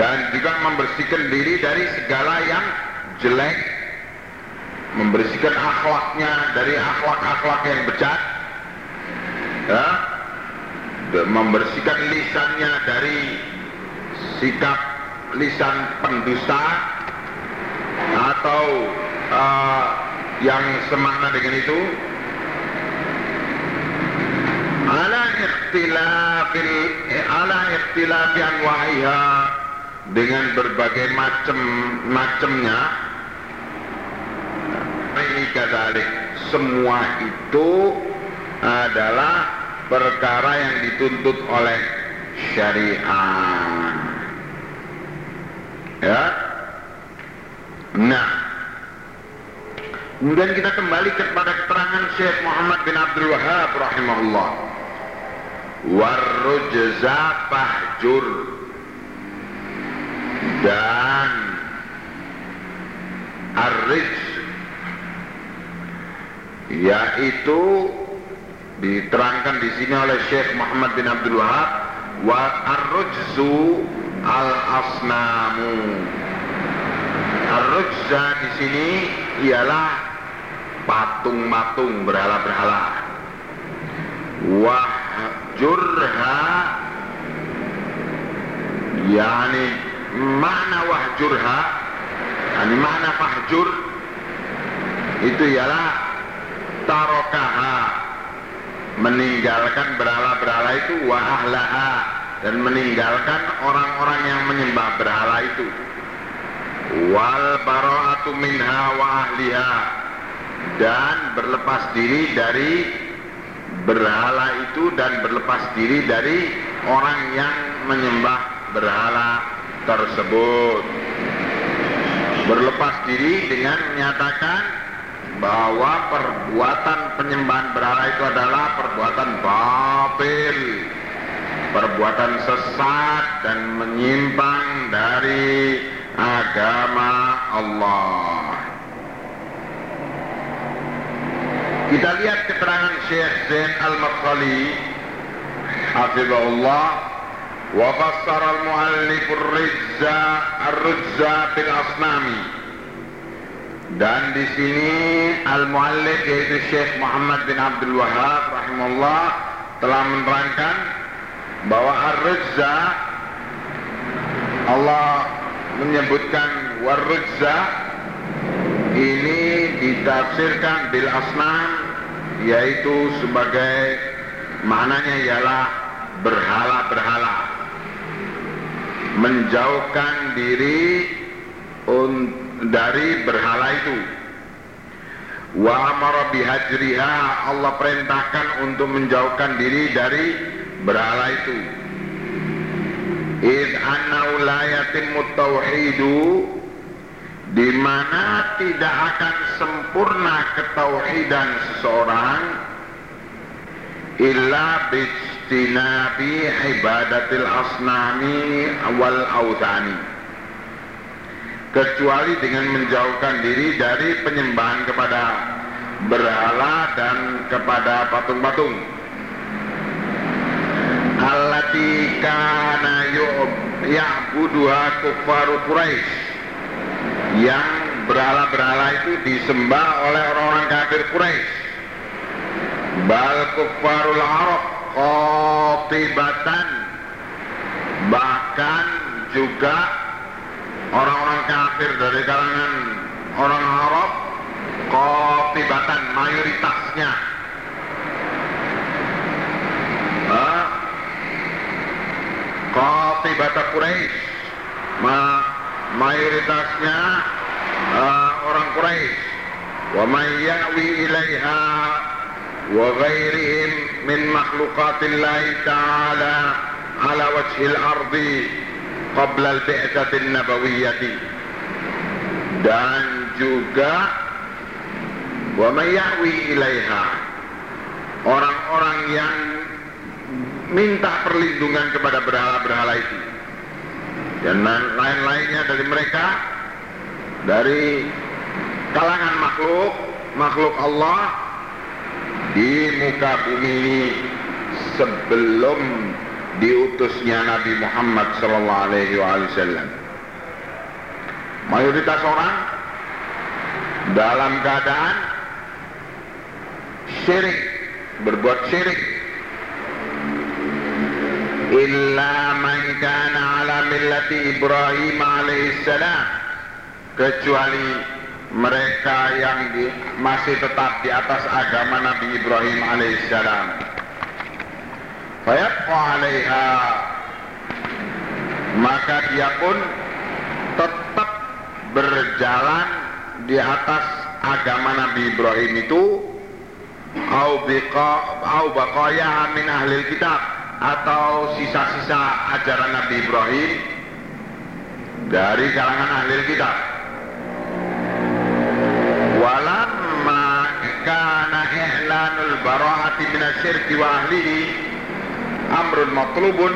dan juga membersihkan diri dari segala yang jelek. Membersihkan akhlaknya dari akhlak-akhlak yang bejat ya, membersihkan lisannya dari sikap lisan pendusta atau uh, yang semakna dengan itu. Ala ikhtilafil ala ikhtilafi anwa'iha dengan berbagai macam macamnya ini kadalik semua itu adalah perkara yang dituntut oleh syariat. Ya. Nah. Kemudian kita kembali kepada keterangan Syekh Muhammad bin Abdul Wahab rahimahullah. Warrujza fahjur. Dan arrij yaitu diterangkan di sini oleh Syekh Muhammad bin Abdul Wahab wa arrujzu al asnamu arrujza di sini ialah patung-patung berhala-berhala. Wahjurha yani makna wahjurha yani makna fahjur itu ialah tarokaha meninggalkan berhala-berhala itu wa ahlaha dan meninggalkan orang-orang yang menyembah berhala itu. Wal bara'atu minha wa ahliha dan berlepas diri dari berhala itu dan berlepas diri dari orang yang menyembah berhala tersebut. Berlepas diri dengan menyatakan bahwa perbuatan penyembahan berhala itu adalah perbuatan batil. Perbuatan sesat dan menyimpang dari agama Allah. Kita lihat keterangan Syekh Zain Al-Makhali Hafizahullah wa fassara al-muallif ar-rizza ar-rizza bil asnami dan di sini al-muallif yaitu Syekh Muhammad bin Abdul Wahab rahimahullah telah menerangkan bahwa ar-rizza Allah menyebutkan war-rizza ini ditafsirkan bil asnam yaitu sebagai maknanya ialah berhala-berhala menjauhkan diri dari berhala itu. Wa amara bihajriha Allah perintahkan untuk menjauhkan diri dari berhala itu. Id annau la yatimmu tauhidu di mana tidak akan sempurna ketauhidan seseorang illa bijtinabi ibadatil asnami wal autani kecuali dengan menjauhkan diri dari penyembahan kepada berhala dan kepada patung-patung. Allati kana ya'buduha kuffaru Quraisy yang berhala-berhala itu disembah oleh orang-orang kafir Quraisy bal kuffarul Arab qatibatan. Bahkan juga orang-orang kafir dari kalangan orang Arab qatibatan mayoritasnya. Qatibata Quraisy ma mayoritasnya uh, orang Quraisy wa man ya'wi ilaiha wa ghairihim min makhluqatillahi ta'ala ala wajhil ardi qabla al-bi'tsati nabawiyyati dan juga wa man ya'wi ilaiha. Orang-orang yang minta perlindungan kepada berhala-berhala itu. Dan lain-lainnya dari mereka dari kalangan makhluk makhluk Allah di muka bumi ini sebelum diutusnya Nabi Muhammad sallallahu alaihi wasallam. Mayoritas orang dalam keadaan syirik berbuat syirik. Illa man kana ala millati Ibrahim alaihissalam kecuali mereka yang di, masih tetap di atas agama Nabi Ibrahim alaihissalam fayabqa alaiha. Maka dia pun tetap berjalan di atas agama Nabi Ibrahim itu. Au baqaya min ahli kitab. Atau sisa-sisa ajaran Nabi Ibrahim dari kalangan ahli kitab. Walamma kana ihlanul barahati min asyirki wa ahlihi amrun matlubun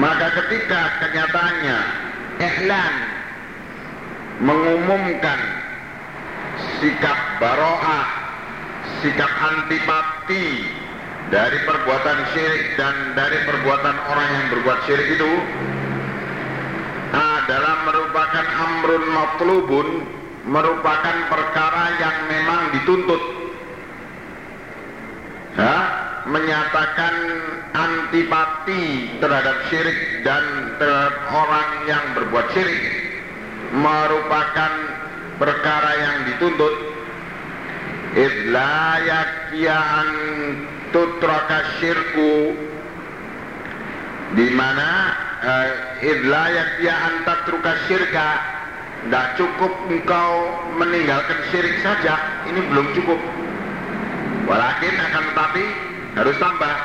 maka ketika kenyataannya ihlan mengumumkan sikap baroah sikap antipati dari perbuatan syirik dan dari perbuatan orang yang berbuat syirik itu adalah merupakan amrun matlubun merupakan perkara yang memang dituntut. Ya, menyatakan antipati terhadap syirik dan terhadap orang yang berbuat syirik merupakan perkara yang dituntut. Idla yakian tutraka syirku di mana uh, idlayat ya antatruka syirka tidak cukup engkau meninggalkan syirik saja ini belum cukup. Walakin akan tetapi harus tambah.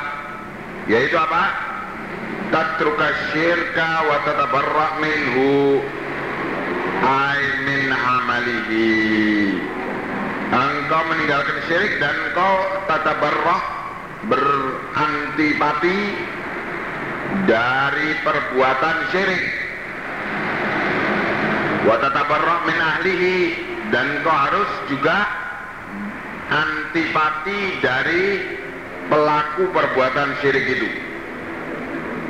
Yaitu apa? Tatruka syirka wa tatabarra minhu. Ay min amalihi. Engkau meninggalkan syirik dan engkau tatabarra berantipati dari perbuatan syirik. Wa tatabarra min ahlihi. Dan kau harus juga antipati dari pelaku perbuatan syirik itu.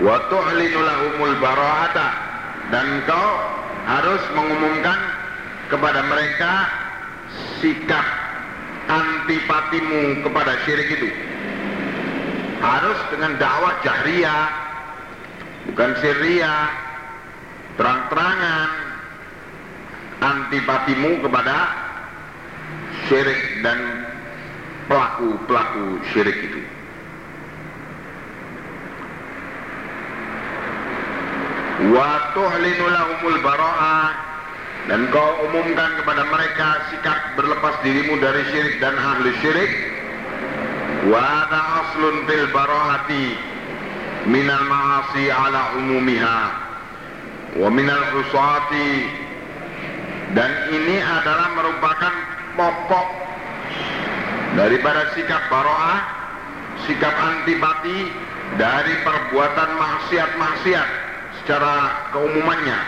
Wa tu'linu lahumul barahata dan kau harus mengumumkan kepada mereka sikap antipatimu kepada syirik itu. Harus dengan dakwah jahriyah bukan sirriyah. Terang-terangan antipatimu kepada syirik dan pelaku-pelaku syirik itu wa tuhlinu lahumul bara'ah. Dan kau umumkan kepada mereka sikap berlepas dirimu dari syirik dan ahli syirik. Wa aslun fil barahati minal ma'asi ala umumiha wa minal usati dan ini adalah merupakan pokok daripada sikap baroah sikap antipati dari perbuatan maksiat-maksiat secara keumumannya.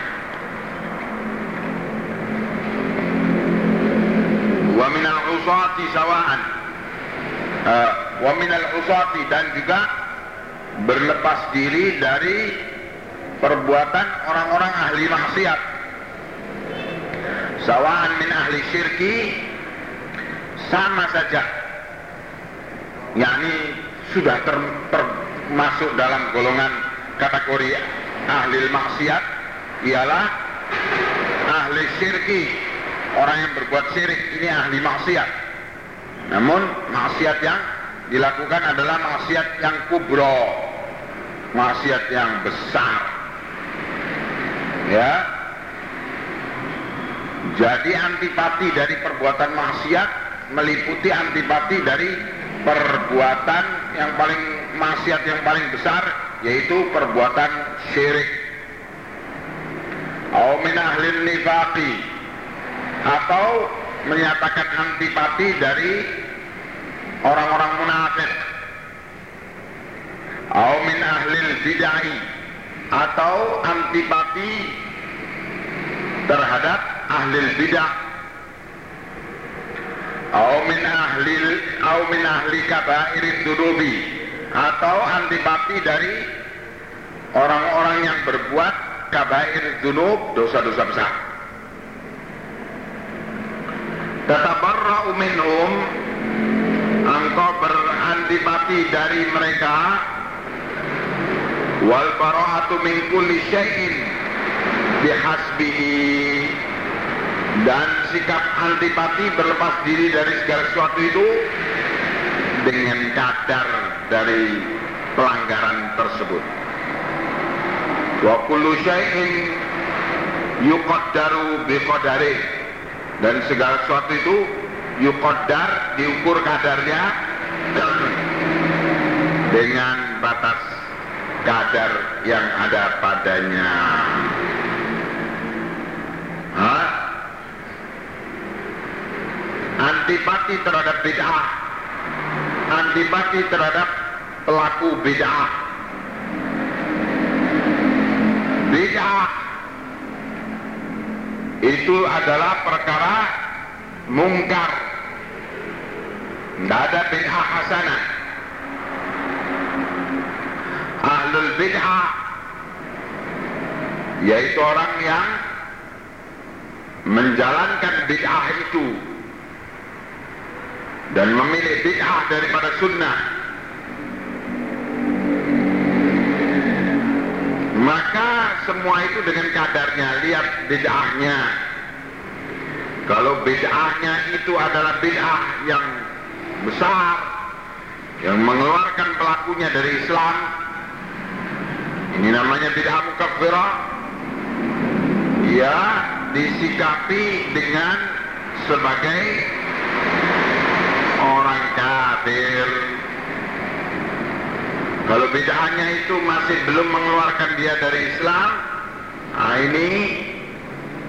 Wa minal usati sawa'an. Uh, wa minal usati dan juga berlepas diri dari perbuatan orang-orang ahli maksiat. Sawaan min ahli syirki sama saja. Yakni sudah termasuk dalam golongan kategori ahli maksiat ialah ahli syirki. Orang yang berbuat syirik ini ahli maksiat. Namun maksiat yang dilakukan adalah maksiat yang kubro maksiat yang besar. Ya. Jadi antipati dari perbuatan maksiat meliputi antipati dari perbuatan yang paling maksiat yang paling besar yaitu perbuatan syirik. Atau min ahlin nifaqi. Atau menyatakan antipati dari orang-orang munafik. Atau min ahlil bid'ah atau antipati terhadap ahli bidah. Atau min ahli atau min ahli kabairid atau antipati dari orang-orang yang berbuat kabair dunub dosa-dosa besar. Tatabarra'u minhum engkau berantipati dari mereka wal bara'atu min kulli syai'in bihasbihi dan sikap antipati berlepas diri dari segala sesuatu itu dengan kadar dari pelanggaran tersebut. Wa kullu syai'in yuqaddaru biqadari dan segala sesuatu itu yuqaddar diukur kadarnya dengan batas kadar yang ada padanya. Hah? Antipati terhadap bid'ah, antipati terhadap pelaku bid'ah. Bid'ah itu adalah perkara mungkar. Tidak ada bid'ah hasanah. Ahlul bid'ah yaitu orang yang menjalankan bid'ah itu dan memilih bid'ah daripada sunnah. Maka semua itu dengan kadarnya. Lihat bid'ahnya. Kalau bid'ahnya itu adalah bid'ah yang besar yang mengeluarkan pelakunya dari Islam ini namanya bid'ah mukaffirah ya disikapi dengan sebagai orang kafir. Kalau bid'ahnya itu masih belum mengeluarkan dia dari Islam, nah ini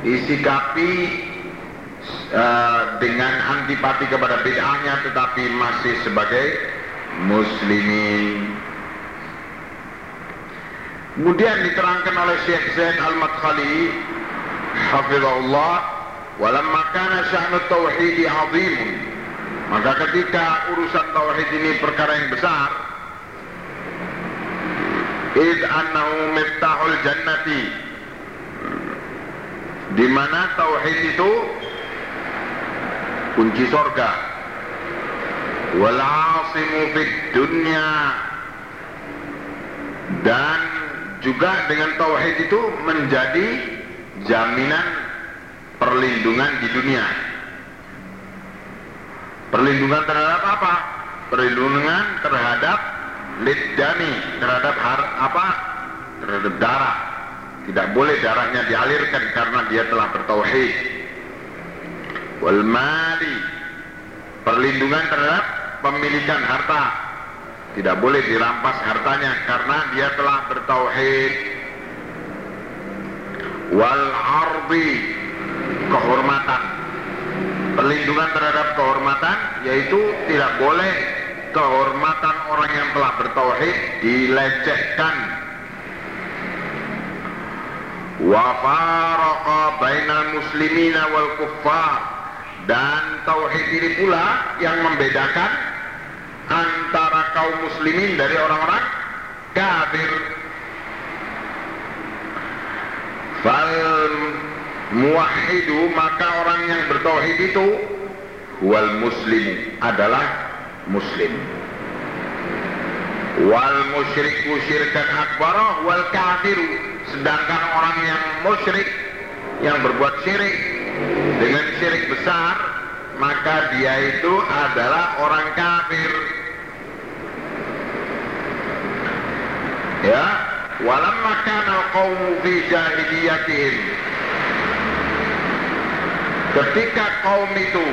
disikapi uh, dengan antipati kepada bid'ahnya tetapi masih sebagai muslimin. Kemudian diterangkan oleh Syekh Zain Al-Madkhali hafizahullah walamma kana sya'nu tauhid azim maka ketika urusan tauhid ini perkara yang besar id annahu miftahul jannati di mana tauhid itu kunci sorga wal asimu fid dunya dan juga dengan tauhid itu menjadi jaminan perlindungan di dunia. Perlindungan terhadap apa? Perlindungan terhadap lidani, terhadap har, apa? Terhadap darah. Tidak boleh darahnya dialirkan karena dia telah bertauhid. Wal mali, perlindungan terhadap pemilikan harta. Tidak boleh dirampas hartanya karena dia telah bertauhid wal ardi kehormatan perlindungan terhadap kehormatan yaitu tidak boleh kehormatan orang yang telah bertauhid dilecehkan. Wa faraqa bainal muslimina wal kuffar. Dan tauhid ini pula yang membedakan antara kaum muslimin dari orang-orang kafir. Fal muwahidu maka orang yang bertauhid itu wal muslim adalah muslim. wal musyriku syirkan akbar wal kafiru sedangkan orang yang musyrik yang berbuat syirik dengan syirik besar maka dia itu adalah orang kafir ya walamma kana qaumu fi jahiliyatihim ketika kaum itu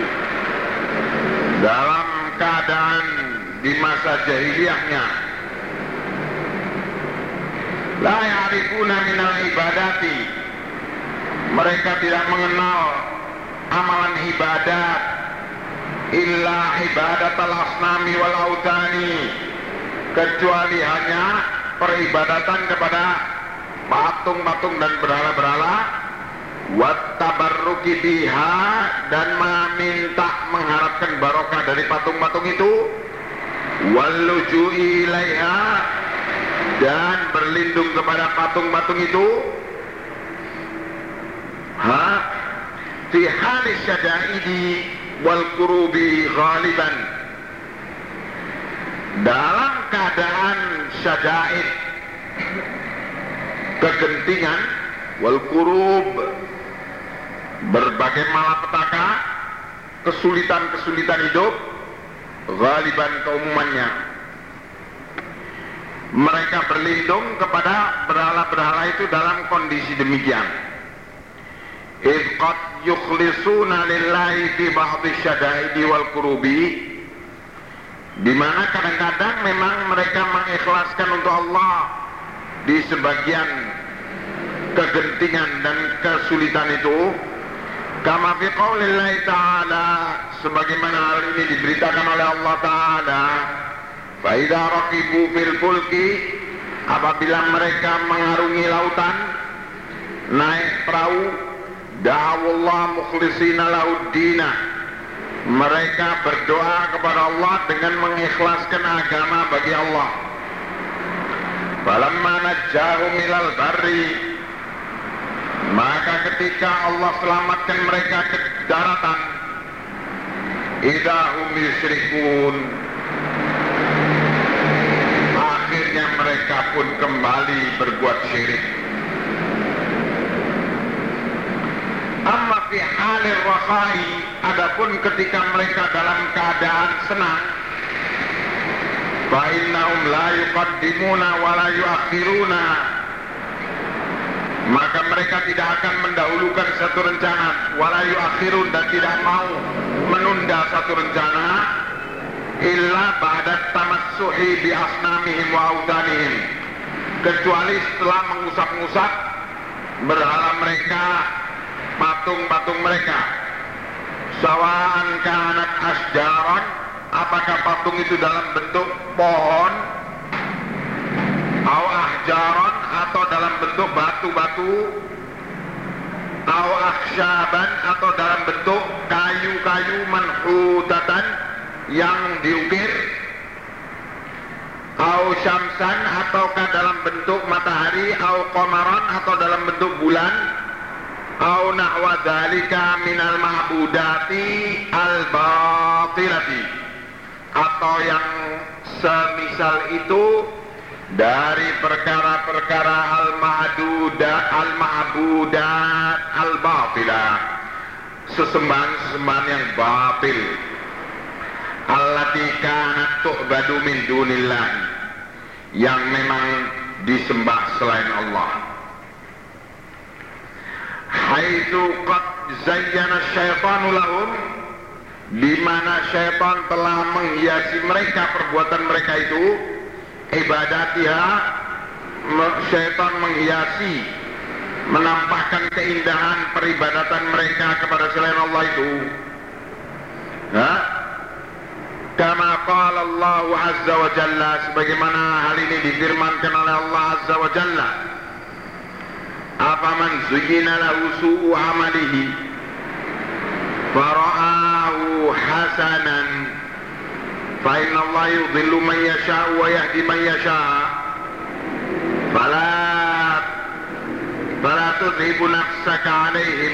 dalam keadaan di masa jahiliyahnya la ya'rifuna minal ibadati mereka tidak mengenal amalan ibadat illa ibadat al-asnami wal autani kecuali hanya peribadatan kepada patung-patung dan berhala-berhala wattabarruki biha dan meminta mengharapkan barokah dari patung-patung itu. Walluju'i ilaiha dan berlindung kepada patung-patung itu. Ha? Fi halis syada'idi wal kurubi ghaliban. Dalam keadaan syada'id kegentingan wal kurub berbagai malapetaka kesulitan-kesulitan hidup ghaliban keumumannya. Mereka berlindung kepada berhala-berhala itu dalam kondisi demikian. Qad yukhlisuna lillahi fi ba'dhi syada'idi wal kurubi. Di mana kadang-kadang memang mereka mengikhlaskan untuk Allah di sebagian kegentingan dan kesulitan itu kama fi qaulillahi ta'ala sebagaimana hal ini diberitakan oleh Allah taala fa idza raqibu fil fulki apabila mereka mengarungi lautan naik perahu da'awullah mukhlisina lauddina mereka berdoa kepada Allah dengan mengikhlaskan agama bagi Allah. Falamma najjahum ilal barri maka ketika Allah selamatkan mereka ke daratan idahum yusrikun akhirnya mereka pun kembali berbuat syirik. Amma fi halir adapun ketika mereka dalam keadaan senang fa innahum la yuqaddimuna wa la yuakhiruna maka mereka tidak akan mendahulukan satu rencana. Walayu akhirun dan tidak mau menunda satu rencana illa ba'da tamassuhi bi asnamihim wa audanihim. Kecuali setelah mengusap-ngusap berhala mereka patung-patung mereka. Sawaan kanat asjaran apakah patung itu dalam bentuk pohon au ahjaran atau dalam bentuk batu-batu. Au akhsyaban atau dalam bentuk kayu-kayu manhutatan yang diukir. Au syamsan ataukah dalam bentuk matahari. Au qamaran atau dalam bentuk bulan. Au nahwa dzalika minal ma'budati al batilati atau yang semisal itu dari perkara-perkara al-ma'dudat al-ma'budat al-batilah. Sesembahan-sesembahan yang batil. Allati kanat tu'badu min dunillah. Yang memang disembah selain Allah. Haitsu qad zayyana syaitanu lahum. Di mana syaitan telah menghiasi mereka perbuatan mereka itu ibadatiha syaitan menghiasi menampakkan keindahan peribadatan mereka kepada selain Allah itu ha? kama qala Allah azza wa jalla sebagaimana hal ini difirmankan oleh Allah azza wa jalla afaman zuyyina lahu su'u amalihi fara'ahu hasanan فإن الله يضل من يشاء ويهدي من يشاء فلا فلا تذهب نفسك عليهم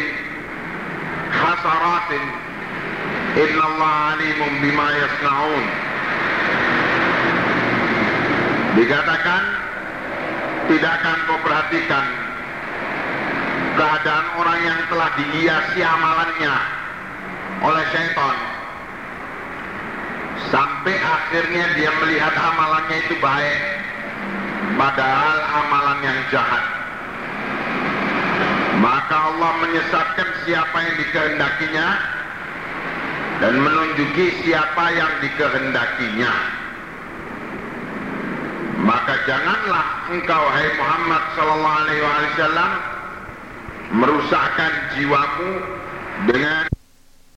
حسرات إن الله عليم بما يصنعون Dikatakan tidak akan kau perhatikan keadaan orang yang telah dihiasi amalannya oleh syaitan Sampai akhirnya dia melihat amalannya itu baik padahal amalan yang jahat. Maka Allah menyesatkan siapa yang dikehendakinya dan menunjuki siapa yang dikehendakinya. Maka janganlah engkau hai Muhammad sallallahu alaihi wasallam merusakkan jiwamu dengan